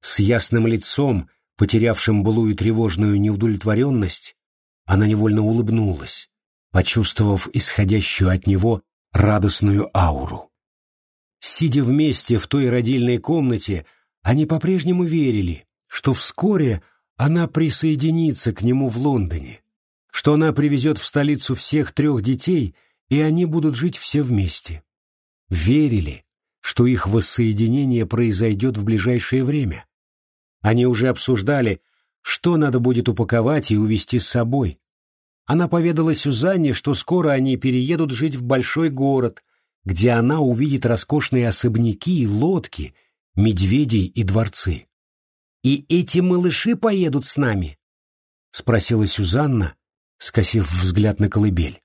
с ясным лицом, потерявшим былую тревожную неудовлетворенность, она невольно улыбнулась, почувствовав исходящую от него радостную ауру. Сидя вместе в той родильной комнате, они по-прежнему верили, что вскоре она присоединится к нему в Лондоне, что она привезет в столицу всех трех детей, и они будут жить все вместе. Верили, что их воссоединение произойдет в ближайшее время. Они уже обсуждали, что надо будет упаковать и увезти с собой. Она поведала Сюзанне, что скоро они переедут жить в большой город, где она увидит роскошные особняки и лодки, медведей и дворцы. «И эти малыши поедут с нами?» — спросила Сюзанна, скосив взгляд на колыбель.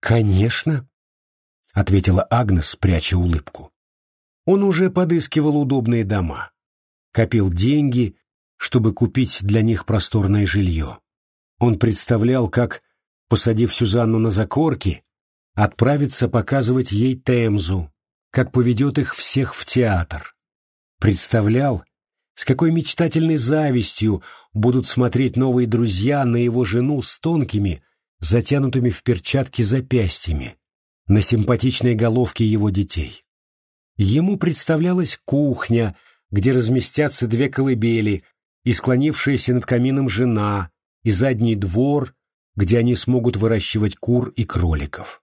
«Конечно», — ответила Агнес, пряча улыбку. Он уже подыскивал удобные дома, копил деньги, чтобы купить для них просторное жилье. Он представлял, как, посадив Сюзанну на закорки, отправится показывать ей Темзу, как поведет их всех в театр. Представлял, с какой мечтательной завистью будут смотреть новые друзья на его жену с тонкими, затянутыми в перчатки запястьями, на симпатичной головке его детей. Ему представлялась кухня, где разместятся две колыбели, и склонившаяся над камином жена, и задний двор, где они смогут выращивать кур и кроликов.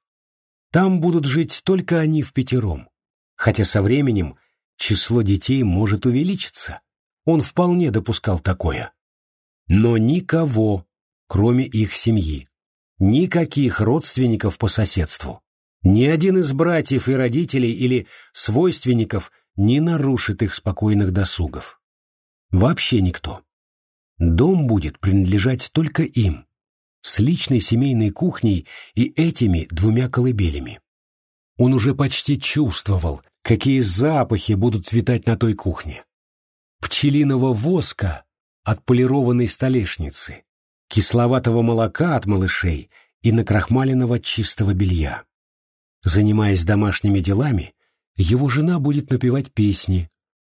Там будут жить только они в пятером, хотя со временем число детей может увеличиться. Он вполне допускал такое. Но никого, кроме их семьи, никаких родственников по соседству. Ни один из братьев и родителей или свойственников не нарушит их спокойных досугов. Вообще никто. Дом будет принадлежать только им, с личной семейной кухней и этими двумя колыбелями. Он уже почти чувствовал, какие запахи будут витать на той кухне. Пчелиного воска от полированной столешницы, кисловатого молока от малышей и накрахмаленного чистого белья. Занимаясь домашними делами, его жена будет напевать песни,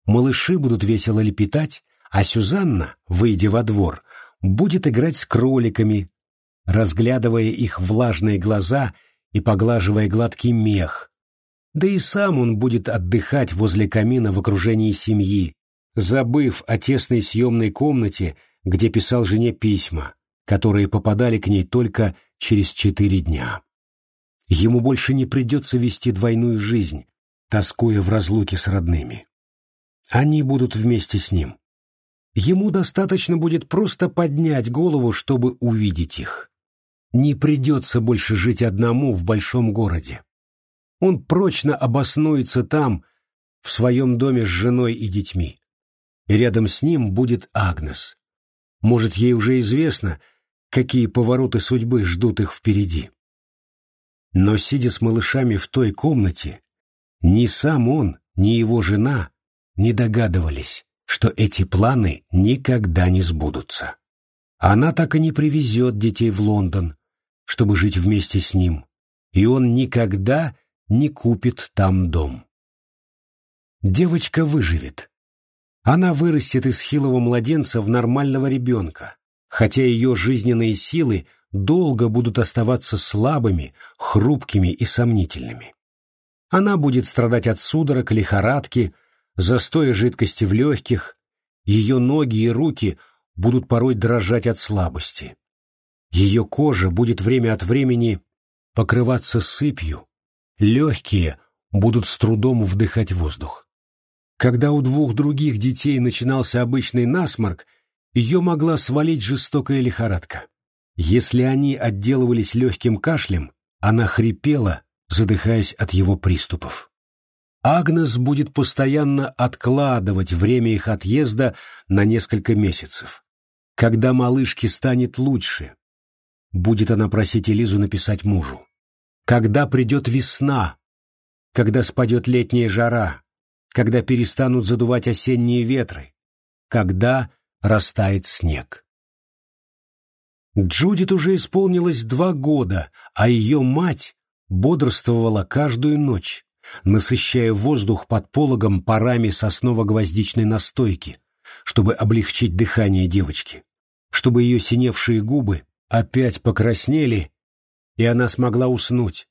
малыши будут весело лепетать, а Сюзанна, выйдя во двор, будет играть с кроликами, разглядывая их влажные глаза и поглаживая гладкий мех. Да и сам он будет отдыхать возле камина в окружении семьи, забыв о тесной съемной комнате, где писал жене письма, которые попадали к ней только через четыре дня. Ему больше не придется вести двойную жизнь, тоскуя в разлуке с родными. Они будут вместе с ним. Ему достаточно будет просто поднять голову, чтобы увидеть их не придется больше жить одному в большом городе. Он прочно обоснуется там, в своем доме с женой и детьми. И рядом с ним будет Агнес. Может, ей уже известно, какие повороты судьбы ждут их впереди. Но, сидя с малышами в той комнате, ни сам он, ни его жена не догадывались, что эти планы никогда не сбудутся. Она так и не привезет детей в Лондон, чтобы жить вместе с ним, и он никогда не купит там дом. Девочка выживет. Она вырастет из хилого младенца в нормального ребенка, хотя ее жизненные силы долго будут оставаться слабыми, хрупкими и сомнительными. Она будет страдать от судорог, лихорадки, застоя жидкости в легких, ее ноги и руки будут порой дрожать от слабости. Ее кожа будет время от времени покрываться сыпью, легкие будут с трудом вдыхать воздух. Когда у двух других детей начинался обычный насморк, ее могла свалить жестокая лихорадка. Если они отделывались легким кашлем, она хрипела, задыхаясь от его приступов. Агнес будет постоянно откладывать время их отъезда на несколько месяцев. Когда малышке станет лучше, будет она просить Элизу написать мужу. Когда придет весна, когда спадет летняя жара, когда перестанут задувать осенние ветры, когда растает снег. Джудит уже исполнилось два года, а ее мать бодрствовала каждую ночь, насыщая воздух под пологом парами сосново-гвоздичной настойки, чтобы облегчить дыхание девочки, чтобы ее синевшие губы опять покраснели, и она смогла уснуть,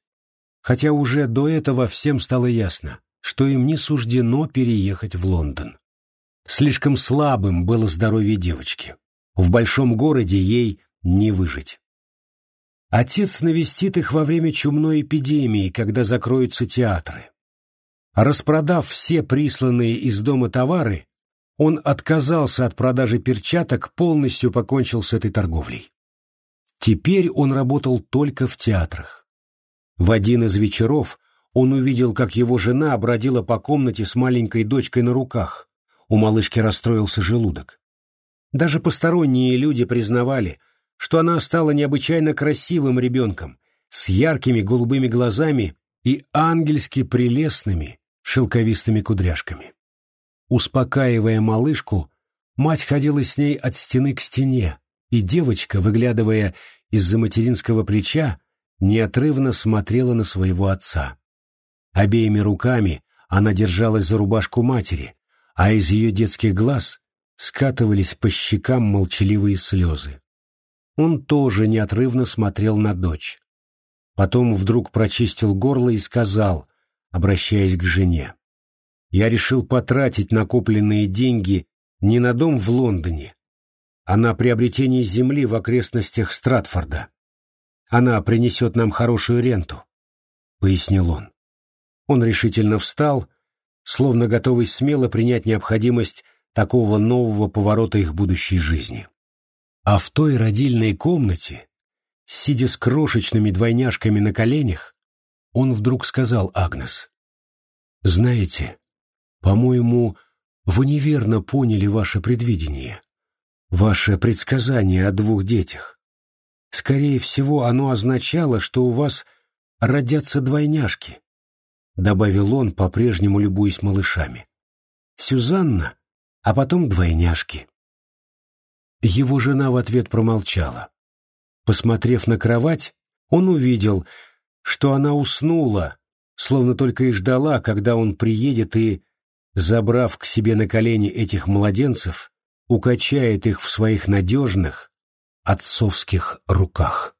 хотя уже до этого всем стало ясно, что им не суждено переехать в Лондон. Слишком слабым было здоровье девочки. В большом городе ей не выжить. Отец навестит их во время чумной эпидемии, когда закроются театры. Распродав все присланные из дома товары, он отказался от продажи перчаток, полностью покончил с этой торговлей. Теперь он работал только в театрах. В один из вечеров он увидел, как его жена бродила по комнате с маленькой дочкой на руках. У малышки расстроился желудок. Даже посторонние люди признавали, что она стала необычайно красивым ребенком, с яркими голубыми глазами и ангельски прелестными шелковистыми кудряшками. Успокаивая малышку, мать ходила с ней от стены к стене, и девочка, выглядывая из-за материнского плеча, неотрывно смотрела на своего отца. Обеими руками она держалась за рубашку матери, а из ее детских глаз скатывались по щекам молчаливые слезы. Он тоже неотрывно смотрел на дочь. Потом вдруг прочистил горло и сказал, обращаясь к жене, «Я решил потратить накопленные деньги не на дом в Лондоне, а на приобретение земли в окрестностях Стратфорда. Она принесет нам хорошую ренту», — пояснил он. Он решительно встал, словно готовый смело принять необходимость такого нового поворота их будущей жизни. А в той родильной комнате, сидя с крошечными двойняшками на коленях, он вдруг сказал Агнес, «Знаете, по-моему, вы неверно поняли ваше предвидение, ваше предсказание о двух детях. Скорее всего, оно означало, что у вас родятся двойняшки, — добавил он, по-прежнему любуясь малышами. «Сюзанна, а потом двойняшки». Его жена в ответ промолчала. Посмотрев на кровать, он увидел, что она уснула, словно только и ждала, когда он приедет и, забрав к себе на колени этих младенцев, укачает их в своих надежных отцовских руках.